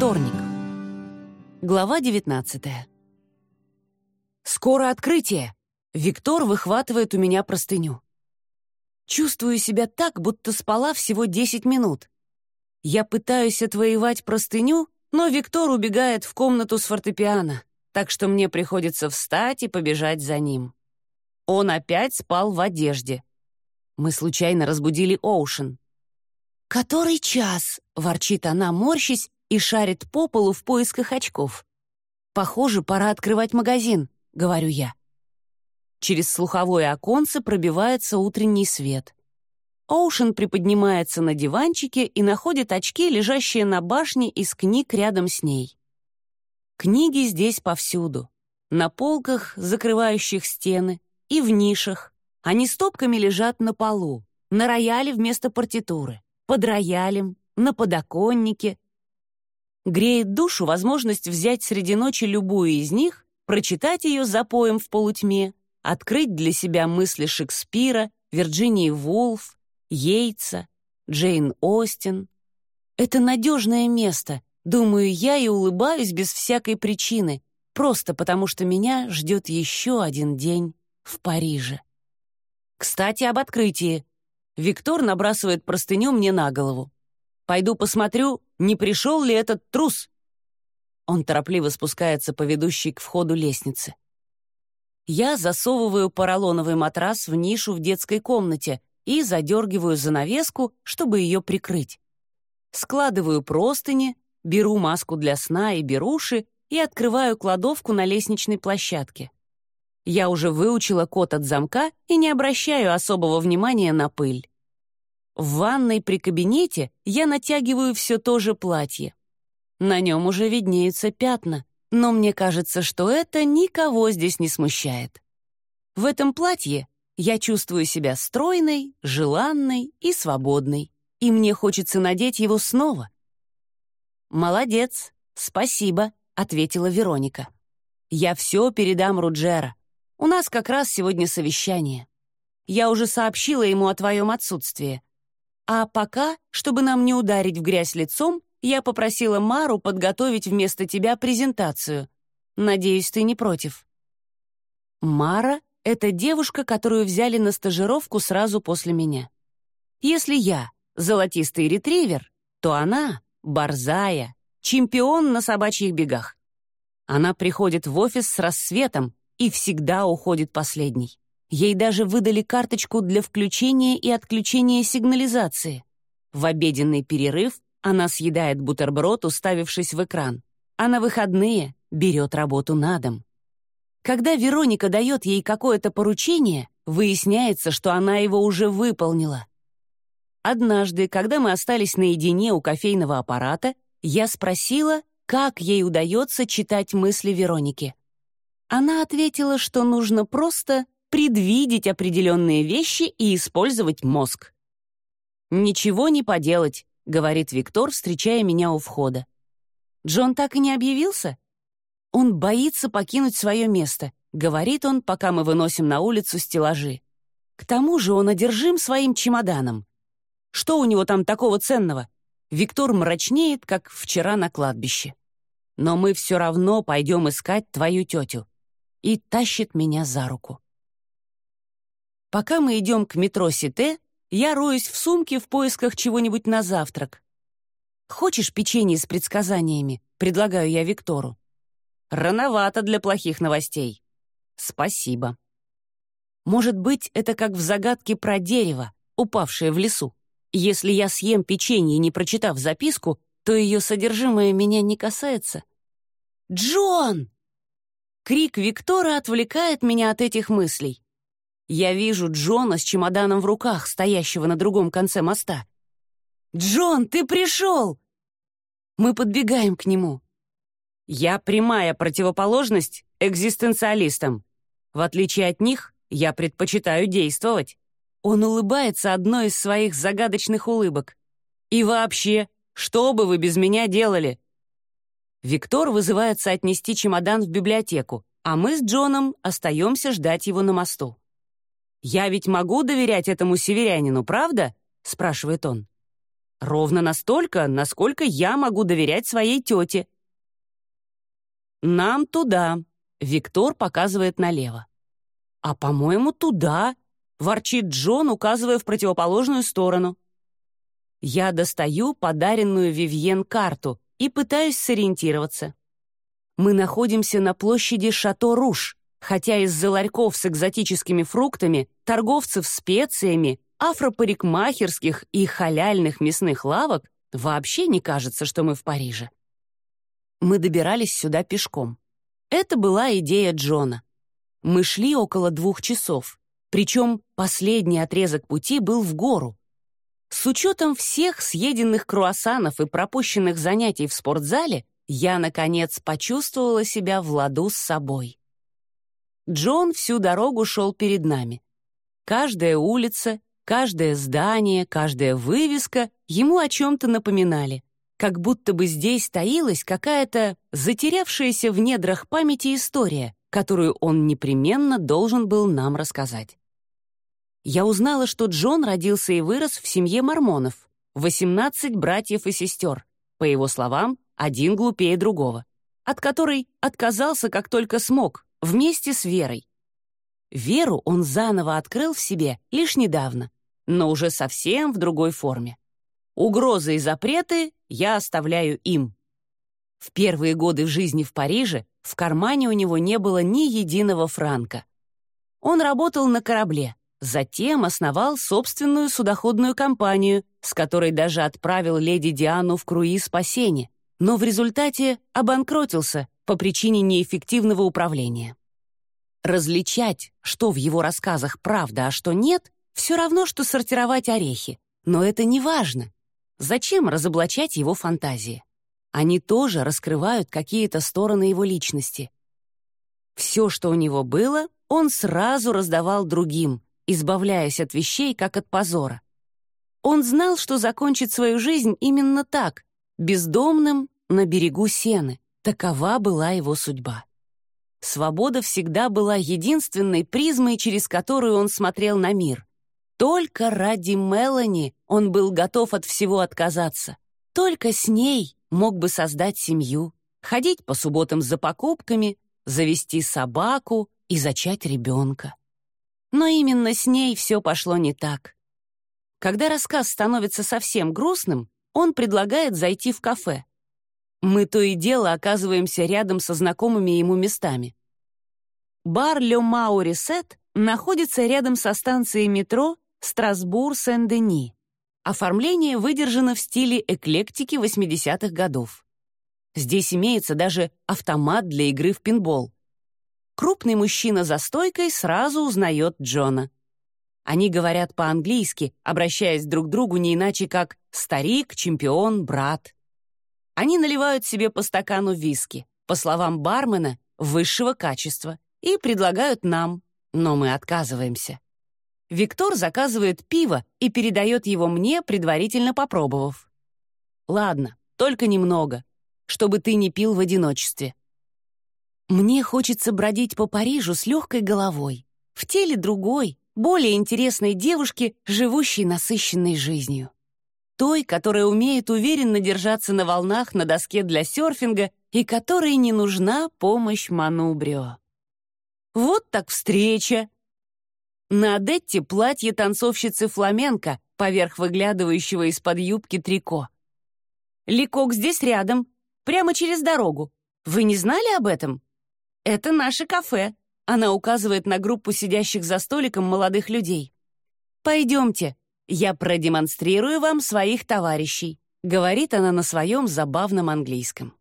Вторник. Глава 19 «Скоро открытие!» Виктор выхватывает у меня простыню. Чувствую себя так, будто спала всего 10 минут. Я пытаюсь отвоевать простыню, но Виктор убегает в комнату с фортепиано, так что мне приходится встать и побежать за ним. Он опять спал в одежде. Мы случайно разбудили Оушен. «Который час?» — ворчит она, морщись, и шарит по полу в поисках очков. «Похоже, пора открывать магазин», — говорю я. Через слуховое оконце пробивается утренний свет. Оушен приподнимается на диванчике и находит очки, лежащие на башне из книг рядом с ней. Книги здесь повсюду. На полках, закрывающих стены, и в нишах. Они стопками лежат на полу, на рояле вместо партитуры, под роялем, на подоконнике. Греет душу возможность взять среди ночи любую из них, прочитать ее запоем в полутьме открыть для себя мысли Шекспира, Вирджинии Вулф, Йейтса, Джейн Остин. Это надежное место, думаю я и улыбаюсь без всякой причины, просто потому что меня ждет еще один день в Париже. Кстати, об открытии. Виктор набрасывает простыню мне на голову. Пойду посмотрю, не пришел ли этот трус. Он торопливо спускается по ведущей к входу лестнице. Я засовываю поролоновый матрас в нишу в детской комнате и задергиваю занавеску, чтобы ее прикрыть. Складываю простыни, беру маску для сна и беруши и открываю кладовку на лестничной площадке. Я уже выучила код от замка и не обращаю особого внимания на пыль. В ванной при кабинете я натягиваю все то же платье. На нем уже виднеются пятна но мне кажется, что это никого здесь не смущает. В этом платье я чувствую себя стройной, желанной и свободной, и мне хочется надеть его снова. «Молодец, спасибо», — ответила Вероника. «Я все передам Руджера. У нас как раз сегодня совещание. Я уже сообщила ему о твоем отсутствии. А пока, чтобы нам не ударить в грязь лицом, я попросила Мару подготовить вместо тебя презентацию. Надеюсь, ты не против». Мара — это девушка, которую взяли на стажировку сразу после меня. Если я — золотистый ретривер, то она — борзая, чемпион на собачьих бегах. Она приходит в офис с рассветом и всегда уходит последней. Ей даже выдали карточку для включения и отключения сигнализации. В обеденный перерыв она съедает бутерброд, уставившись в экран, а на выходные берет работу на дом. Когда Вероника дает ей какое-то поручение, выясняется, что она его уже выполнила. Однажды, когда мы остались наедине у кофейного аппарата, я спросила, как ей удается читать мысли Вероники. Она ответила, что нужно просто предвидеть определенные вещи и использовать мозг. Ничего не поделать, — говорит Виктор, встречая меня у входа. «Джон так и не объявился?» «Он боится покинуть свое место», — говорит он, пока мы выносим на улицу стеллажи. «К тому же он одержим своим чемоданом. Что у него там такого ценного?» Виктор мрачнеет, как вчера на кладбище. «Но мы все равно пойдем искать твою тетю». И тащит меня за руку. Пока мы идем к метро Сите, я роюсь в сумке в поисках чего-нибудь на завтрак. «Хочешь печенье с предсказаниями?» — предлагаю я Виктору. «Рановато для плохих новостей». «Спасибо». Может быть, это как в загадке про дерево, упавшее в лесу. Если я съем печенье, не прочитав записку, то ее содержимое меня не касается. «Джон!» Крик Виктора отвлекает меня от этих мыслей. Я вижу Джона с чемоданом в руках, стоящего на другом конце моста. «Джон, ты пришел!» Мы подбегаем к нему. Я прямая противоположность экзистенциалистам. В отличие от них, я предпочитаю действовать. Он улыбается одной из своих загадочных улыбок. И вообще, что бы вы без меня делали? Виктор вызывается отнести чемодан в библиотеку, а мы с Джоном остаемся ждать его на мосту. «Я ведь могу доверять этому северянину, правда?» — спрашивает он. Ровно настолько, насколько я могу доверять своей тете. «Нам туда», — Виктор показывает налево. «А, по-моему, туда», — ворчит Джон, указывая в противоположную сторону. Я достаю подаренную Вивьен карту и пытаюсь сориентироваться. Мы находимся на площади Шато-Руш, хотя из-за ларьков с экзотическими фруктами, торговцев специями, афропарикмахерских и халяльных мясных лавок вообще не кажется, что мы в Париже. Мы добирались сюда пешком. Это была идея Джона. Мы шли около двух часов, причем последний отрезок пути был в гору. С учетом всех съеденных круассанов и пропущенных занятий в спортзале, я, наконец, почувствовала себя в ладу с собой. Джон всю дорогу шел перед нами. Каждая улица, каждое здание, каждая вывеска ему о чем-то напоминали как будто бы здесь таилась какая-то затерявшаяся в недрах памяти история, которую он непременно должен был нам рассказать. Я узнала, что Джон родился и вырос в семье мормонов, 18 братьев и сестер, по его словам, один глупее другого, от которой отказался как только смог, вместе с Верой. Веру он заново открыл в себе лишь недавно, но уже совсем в другой форме. Угрозы и запреты я оставляю им. В первые годы жизни в Париже в кармане у него не было ни единого франка. Он работал на корабле, затем основал собственную судоходную компанию, с которой даже отправил леди Диану в круиз спасения, но в результате обанкротился по причине неэффективного управления. Различать, что в его рассказах правда, а что нет, все равно, что сортировать орехи. Но это не важно. Зачем разоблачать его фантазии? Они тоже раскрывают какие-то стороны его личности. Все, что у него было, он сразу раздавал другим, избавляясь от вещей, как от позора. Он знал, что закончит свою жизнь именно так, бездомным на берегу сены. Такова была его судьба. Свобода всегда была единственной призмой, через которую он смотрел на мир. Только ради Мелани он был готов от всего отказаться. Только с ней мог бы создать семью, ходить по субботам за покупками, завести собаку и зачать ребенка. Но именно с ней все пошло не так. Когда рассказ становится совсем грустным, он предлагает зайти в кафе. Мы то и дело оказываемся рядом со знакомыми ему местами. Бар «Ле Маурисет» находится рядом со станцией метро Страсбур-Сен-Дени. Оформление выдержано в стиле эклектики 80-х годов. Здесь имеется даже автомат для игры в пинбол. Крупный мужчина за стойкой сразу узнает Джона. Они говорят по-английски, обращаясь друг к другу не иначе как «старик», «чемпион», «брат». Они наливают себе по стакану виски, по словам бармена, высшего качества, и предлагают нам, но мы отказываемся. Виктор заказывает пиво и передает его мне, предварительно попробовав. «Ладно, только немного, чтобы ты не пил в одиночестве». Мне хочется бродить по Парижу с легкой головой, в теле другой, более интересной девушки, живущей насыщенной жизнью. Той, которая умеет уверенно держаться на волнах на доске для серфинга и которой не нужна помощь Манубрио. Вот так встреча! На Адетте платье танцовщицы фламенко поверх выглядывающего из-под юбки трико. Ликок здесь рядом, прямо через дорогу. Вы не знали об этом? Это наше кафе. Она указывает на группу сидящих за столиком молодых людей. «Пойдемте, я продемонстрирую вам своих товарищей», говорит она на своем забавном английском.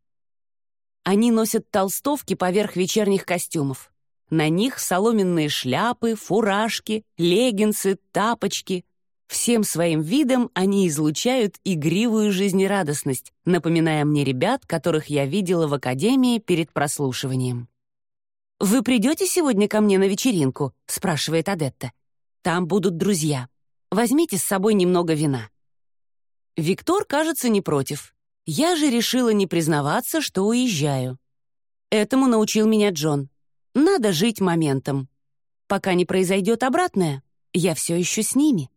Они носят толстовки поверх вечерних костюмов. На них соломенные шляпы, фуражки, леггинсы, тапочки. Всем своим видом они излучают игривую жизнерадостность, напоминая мне ребят, которых я видела в академии перед прослушиванием. «Вы придете сегодня ко мне на вечеринку?» — спрашивает Адетта. «Там будут друзья. Возьмите с собой немного вина». Виктор, кажется, не против. Я же решила не признаваться, что уезжаю. Этому научил меня Джон. Надо жить моментом. Пока не произойдет обратное, я все еще с ними.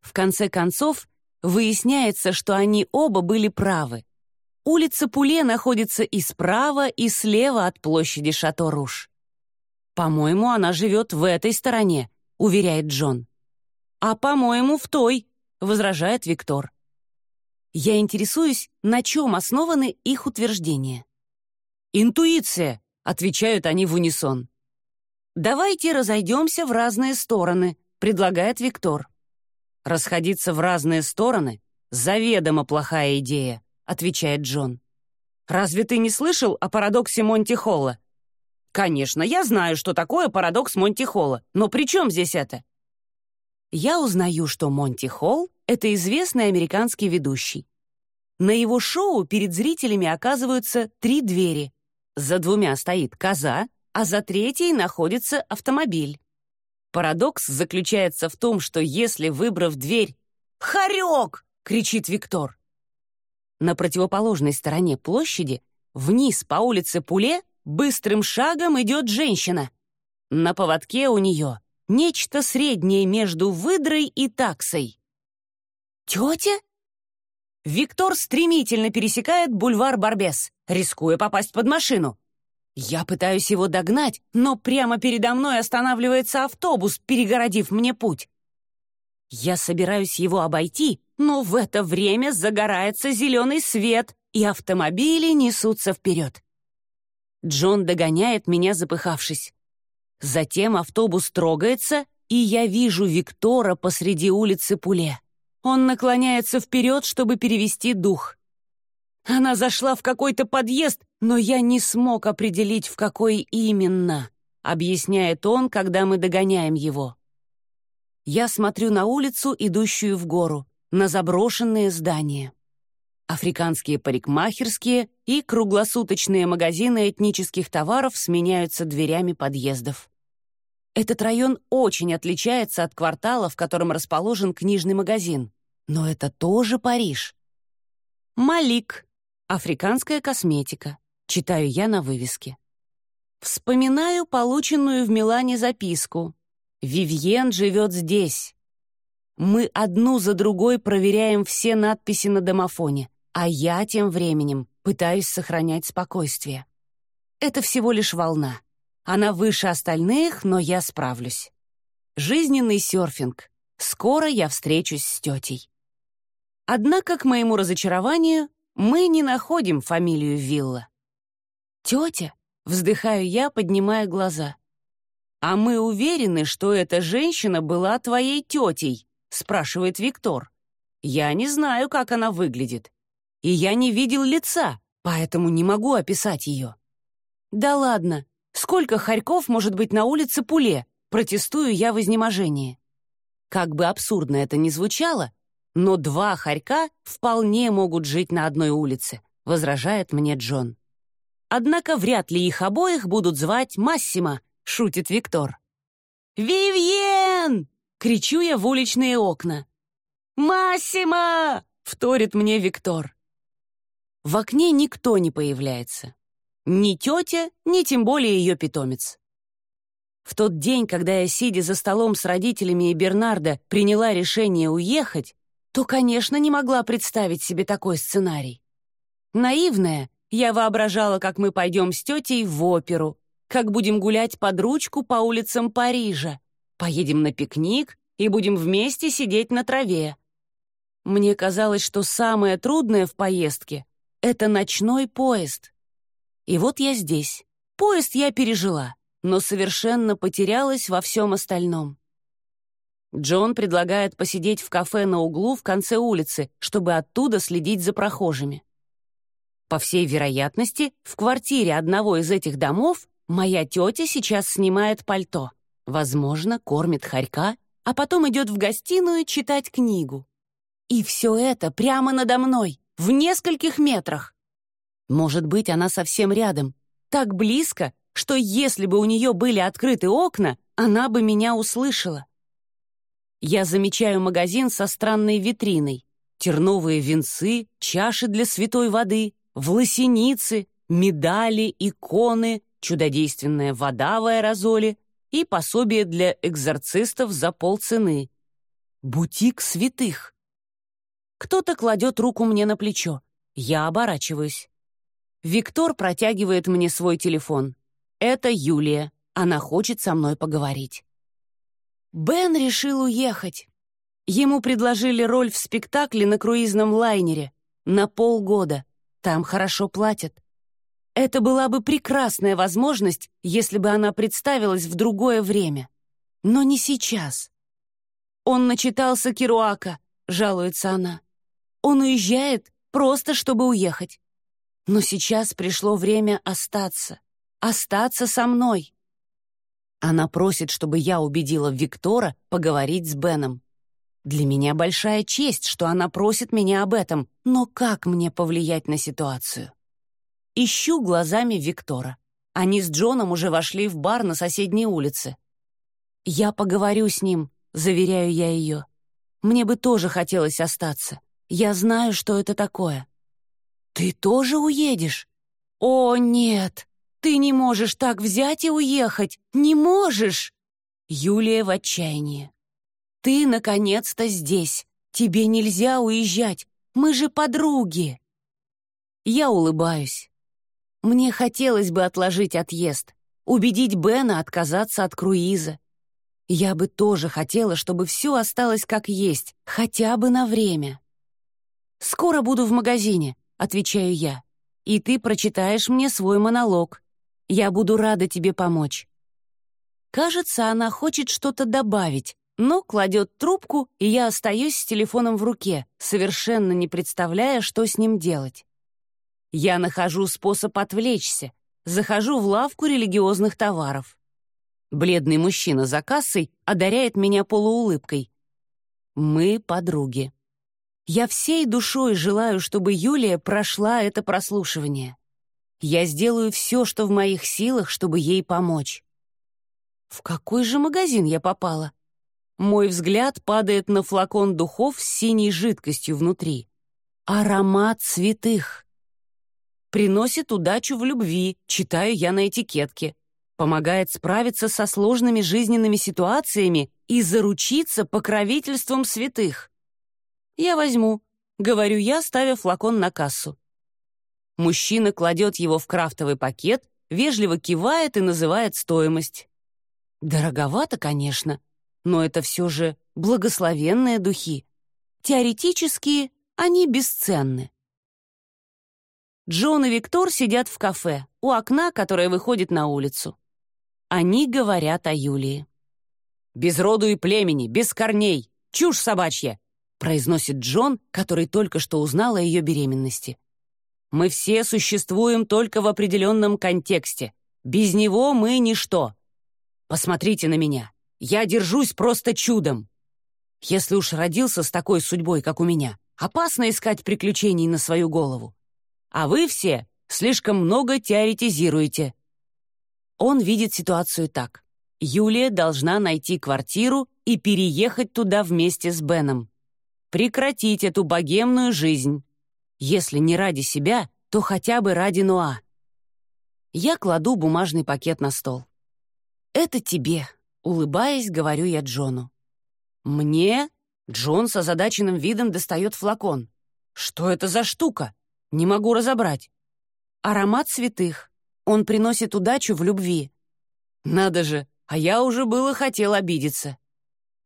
В конце концов, выясняется, что они оба были правы. Улица Пуле находится и справа, и слева от площади Шато-Руш. «По-моему, она живет в этой стороне», — уверяет Джон. «А, по-моему, в той», — возражает Виктор. Я интересуюсь, на чем основаны их утверждения. «Интуиция», — отвечают они в унисон. «Давайте разойдемся в разные стороны», — предлагает Виктор. «Расходиться в разные стороны — заведомо плохая идея», — отвечает Джон. «Разве ты не слышал о парадоксе Монти-Холла?» «Конечно, я знаю, что такое парадокс Монти-Холла, но при чем здесь это?» Я узнаю, что Монти Холл — это известный американский ведущий. На его шоу перед зрителями оказываются три двери. За двумя стоит коза, а за третьей находится автомобиль. Парадокс заключается в том, что если, выбрав дверь «Хорек!» — кричит Виктор. На противоположной стороне площади, вниз по улице Пуле, быстрым шагом идет женщина. На поводке у нее нечто среднее между выдрой и таксой. «Тетя?» Виктор стремительно пересекает бульвар Барбес, рискуя попасть под машину. Я пытаюсь его догнать, но прямо передо мной останавливается автобус, перегородив мне путь. Я собираюсь его обойти, но в это время загорается зеленый свет, и автомобили несутся вперед. Джон догоняет меня, запыхавшись. Затем автобус трогается, и я вижу Виктора посреди улицы Пуле. Он наклоняется вперед, чтобы перевести дух. Она зашла в какой-то подъезд, но я не смог определить, в какой именно, объясняет он, когда мы догоняем его. Я смотрю на улицу, идущую в гору, на заброшенные здания. Африканские парикмахерские и круглосуточные магазины этнических товаров сменяются дверями подъездов. Этот район очень отличается от квартала, в котором расположен книжный магазин. Но это тоже Париж. «Малик. Африканская косметика», — читаю я на вывеске. Вспоминаю полученную в Милане записку. «Вивьен живет здесь». Мы одну за другой проверяем все надписи на домофоне, а я тем временем пытаюсь сохранять спокойствие. Это всего лишь волна. Она выше остальных, но я справлюсь. Жизненный серфинг. Скоро я встречусь с тетей. Однако, к моему разочарованию, мы не находим фамилию Вилла. «Тетя?» — вздыхаю я, поднимая глаза. «А мы уверены, что эта женщина была твоей тетей?» — спрашивает Виктор. «Я не знаю, как она выглядит. И я не видел лица, поэтому не могу описать ее». «Да ладно, Сколько хорьков может быть на улице Пуле? Протестую я в изнеможении. Как бы абсурдно это ни звучало, но два хорька вполне могут жить на одной улице, возражает мне Джон. Однако вряд ли их обоих будут звать Массимо, шутит Виктор. «Вивьен!» — кричу я в уличные окна. «Массимо!» — вторит мне Виктор. В окне никто не появляется. Ни тетя, ни тем более ее питомец. В тот день, когда я, сидя за столом с родителями и Бернарда, приняла решение уехать, то, конечно, не могла представить себе такой сценарий. Наивная, я воображала, как мы пойдем с тетей в оперу, как будем гулять под ручку по улицам Парижа, поедем на пикник и будем вместе сидеть на траве. Мне казалось, что самое трудное в поездке — это ночной поезд. И вот я здесь. Поезд я пережила, но совершенно потерялась во всем остальном. Джон предлагает посидеть в кафе на углу в конце улицы, чтобы оттуда следить за прохожими. По всей вероятности, в квартире одного из этих домов моя тетя сейчас снимает пальто. Возможно, кормит хорька, а потом идет в гостиную читать книгу. И все это прямо надо мной, в нескольких метрах. Может быть, она совсем рядом, так близко, что если бы у нее были открыты окна, она бы меня услышала. Я замечаю магазин со странной витриной. Терновые венцы, чаши для святой воды, власеницы, медали, иконы, чудодейственная вода в аэрозоле и пособие для экзорцистов за полцены. Бутик святых. Кто-то кладет руку мне на плечо. Я оборачиваюсь. Виктор протягивает мне свой телефон. Это Юлия. Она хочет со мной поговорить. Бен решил уехать. Ему предложили роль в спектакле на круизном лайнере. На полгода. Там хорошо платят. Это была бы прекрасная возможность, если бы она представилась в другое время. Но не сейчас. «Он начитался Керуака», — жалуется она. «Он уезжает, просто чтобы уехать. Но сейчас пришло время остаться. Остаться со мной». Она просит, чтобы я убедила Виктора поговорить с Беном. Для меня большая честь, что она просит меня об этом, но как мне повлиять на ситуацию? Ищу глазами Виктора. Они с Джоном уже вошли в бар на соседней улице. «Я поговорю с ним», — заверяю я ее. «Мне бы тоже хотелось остаться. Я знаю, что это такое». «Ты тоже уедешь?» «О, нет! Ты не можешь так взять и уехать! Не можешь!» Юлия в отчаянии. «Ты, наконец-то, здесь. Тебе нельзя уезжать. Мы же подруги!» Я улыбаюсь. Мне хотелось бы отложить отъезд, убедить Бена отказаться от круиза. Я бы тоже хотела, чтобы все осталось как есть, хотя бы на время. «Скоро буду в магазине», — отвечаю я, «и ты прочитаешь мне свой монолог. Я буду рада тебе помочь». Кажется, она хочет что-то добавить, но кладет трубку, и я остаюсь с телефоном в руке, совершенно не представляя, что с ним делать. Я нахожу способ отвлечься, захожу в лавку религиозных товаров. Бледный мужчина за кассой одаряет меня полуулыбкой. Мы подруги. Я всей душой желаю, чтобы Юлия прошла это прослушивание. Я сделаю все, что в моих силах, чтобы ей помочь. В какой же магазин я попала? Мой взгляд падает на флакон духов с синей жидкостью внутри. Аромат святых приносит удачу в любви, читаю я на этикетке. Помогает справиться со сложными жизненными ситуациями и заручиться покровительством святых. Я возьму, говорю я, ставя флакон на кассу. Мужчина кладет его в крафтовый пакет, вежливо кивает и называет стоимость. Дороговато, конечно, но это все же благословенные духи. Теоретически они бесценны. Джон и Виктор сидят в кафе, у окна, которое выходит на улицу. Они говорят о Юлии. «Без роду и племени, без корней, чушь собачья!» Произносит Джон, который только что узнал о ее беременности. «Мы все существуем только в определенном контексте. Без него мы ничто. Посмотрите на меня. Я держусь просто чудом. Если уж родился с такой судьбой, как у меня, опасно искать приключений на свою голову. А вы все слишком много теоретизируете. Он видит ситуацию так. Юлия должна найти квартиру и переехать туда вместе с Беном. Прекратить эту богемную жизнь. Если не ради себя, то хотя бы ради Нуа. Я кладу бумажный пакет на стол. «Это тебе», — улыбаясь, говорю я Джону. «Мне?» — Джон с озадаченным видом достает флакон. «Что это за штука?» Не могу разобрать. Аромат святых. Он приносит удачу в любви. Надо же, а я уже было хотел обидеться.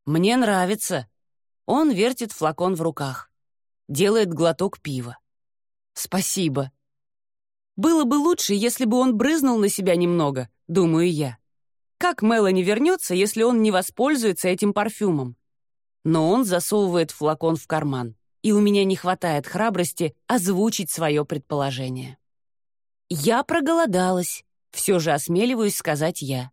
Мне нравится. Он вертит флакон в руках. Делает глоток пива. Спасибо. Было бы лучше, если бы он брызнул на себя немного, думаю я. Как Мелани вернется, если он не воспользуется этим парфюмом? Но он засовывает флакон в карман и у меня не хватает храбрости озвучить свое предположение. «Я проголодалась», — все же осмеливаюсь сказать я.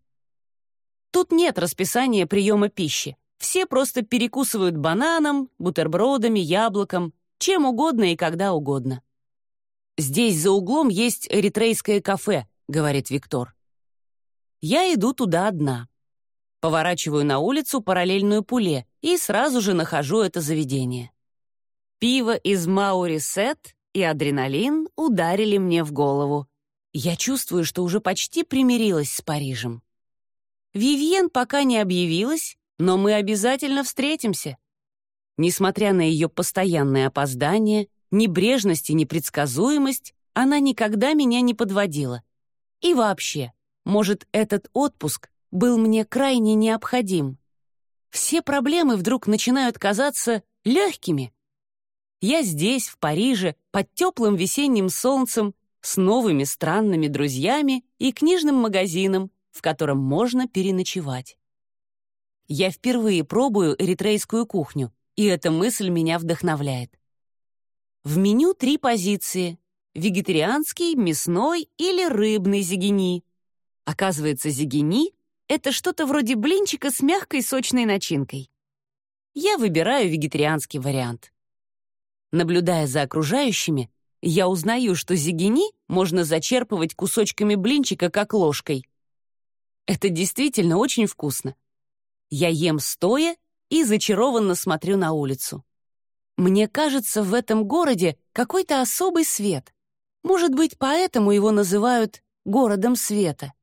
Тут нет расписания приема пищи. Все просто перекусывают бананом, бутербродами, яблоком, чем угодно и когда угодно. «Здесь за углом есть эритрейское кафе», — говорит Виктор. Я иду туда одна. Поворачиваю на улицу параллельную пуле и сразу же нахожу это заведение. Пиво из Маурисет и адреналин ударили мне в голову. Я чувствую, что уже почти примирилась с Парижем. Вивьен пока не объявилась, но мы обязательно встретимся. Несмотря на ее постоянное опоздание, небрежность и непредсказуемость, она никогда меня не подводила. И вообще, может, этот отпуск был мне крайне необходим. Все проблемы вдруг начинают казаться легкими. Я здесь, в Париже, под теплым весенним солнцем, с новыми странными друзьями и книжным магазином, в котором можно переночевать. Я впервые пробую эритрейскую кухню, и эта мысль меня вдохновляет. В меню три позиции — вегетарианский, мясной или рыбный зигини. Оказывается, зигини — это что-то вроде блинчика с мягкой сочной начинкой. Я выбираю вегетарианский вариант. Наблюдая за окружающими, я узнаю, что зигини можно зачерпывать кусочками блинчика, как ложкой. Это действительно очень вкусно. Я ем стоя и зачарованно смотрю на улицу. Мне кажется, в этом городе какой-то особый свет. Может быть, поэтому его называют «городом света».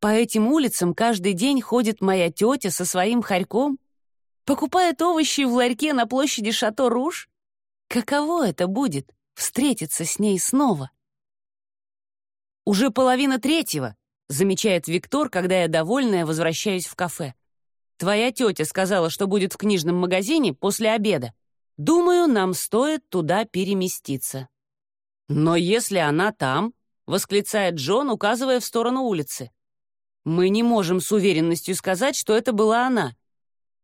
По этим улицам каждый день ходит моя тетя со своим хорьком, покупает овощи в ларьке на площади Шато-Руж. Каково это будет — встретиться с ней снова? «Уже половина третьего», — замечает Виктор, когда я, довольная, возвращаюсь в кафе. «Твоя тетя сказала, что будет в книжном магазине после обеда. Думаю, нам стоит туда переместиться». «Но если она там», — восклицает Джон, указывая в сторону улицы. «Мы не можем с уверенностью сказать, что это была она.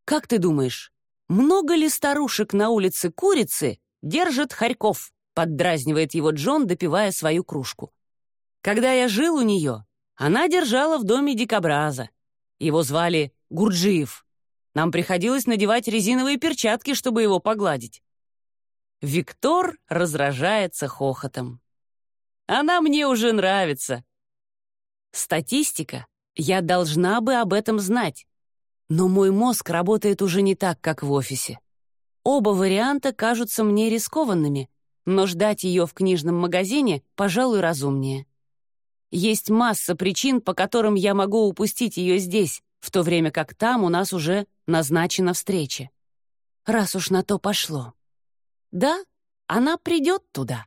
Как ты думаешь, много ли старушек на улице Курицы держат хорьков?» — поддразнивает его Джон, допивая свою кружку. «Когда я жил у нее, она держала в доме дикобраза. Его звали Гурджиев. Нам приходилось надевать резиновые перчатки, чтобы его погладить. Виктор разражается хохотом. Она мне уже нравится. Статистика. Я должна бы об этом знать. Но мой мозг работает уже не так, как в офисе. Оба варианта кажутся мне рискованными, но ждать ее в книжном магазине, пожалуй, разумнее. Есть масса причин, по которым я могу упустить ее здесь, в то время как там у нас уже назначена встреча. Раз уж на то пошло. Да, она придет туда.